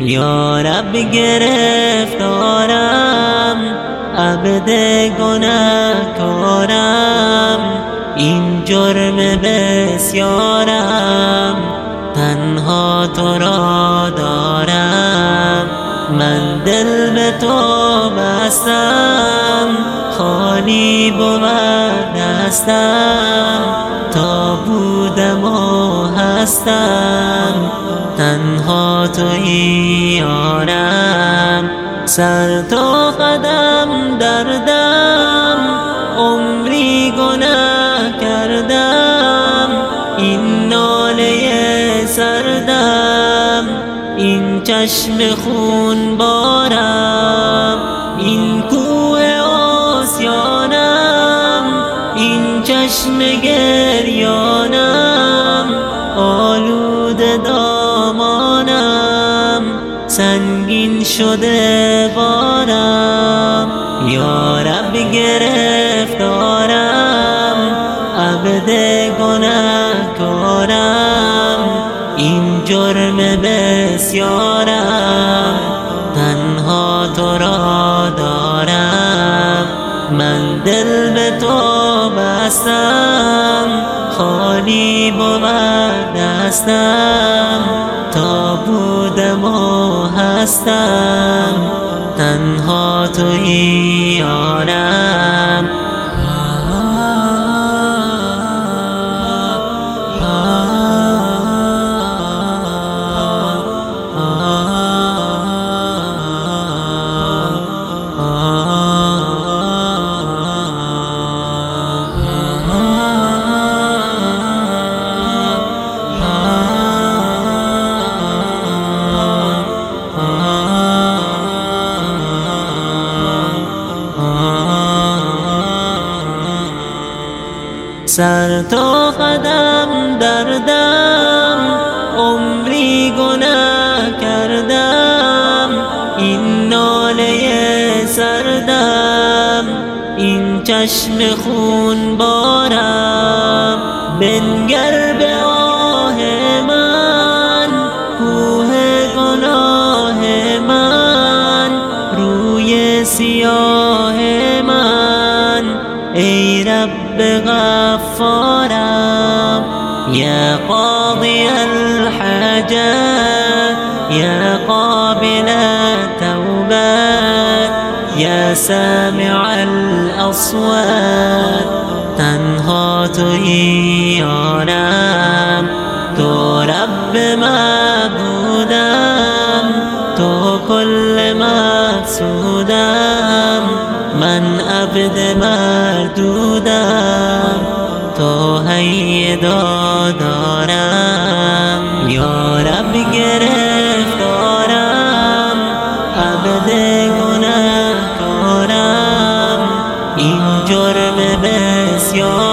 یا رب عبد گناهکارم این جرم بسیارم تنها تو را دارم من دل به تو بستم خالی بود دستم تا بودم و هستم تنها توی یارم. سر تا قدم دردم عمری گناه کردم. این ناله سردم این چشم خون بارم. این کوه آسیانم این چشم شده بارم. یا رب گرفتارم عبد گناهکارم. این جرم بسیارم تنها تو را من دل به تو بستم خالی بود دستم تا بودم و هستم تنها توی یارم سر تا قدم دردم عمری گناه کردم. این ناله سردم این چشم خون بارم. بنگر به آه من کوه گناه غفارم يا قاضي الحاجات يا قابل التوبات يا سامع الأصوات. توی یارم تو من عبد مردودم تو هی دادارم. یا رب گرفتارم عبد گناه کارم این جرم بسیار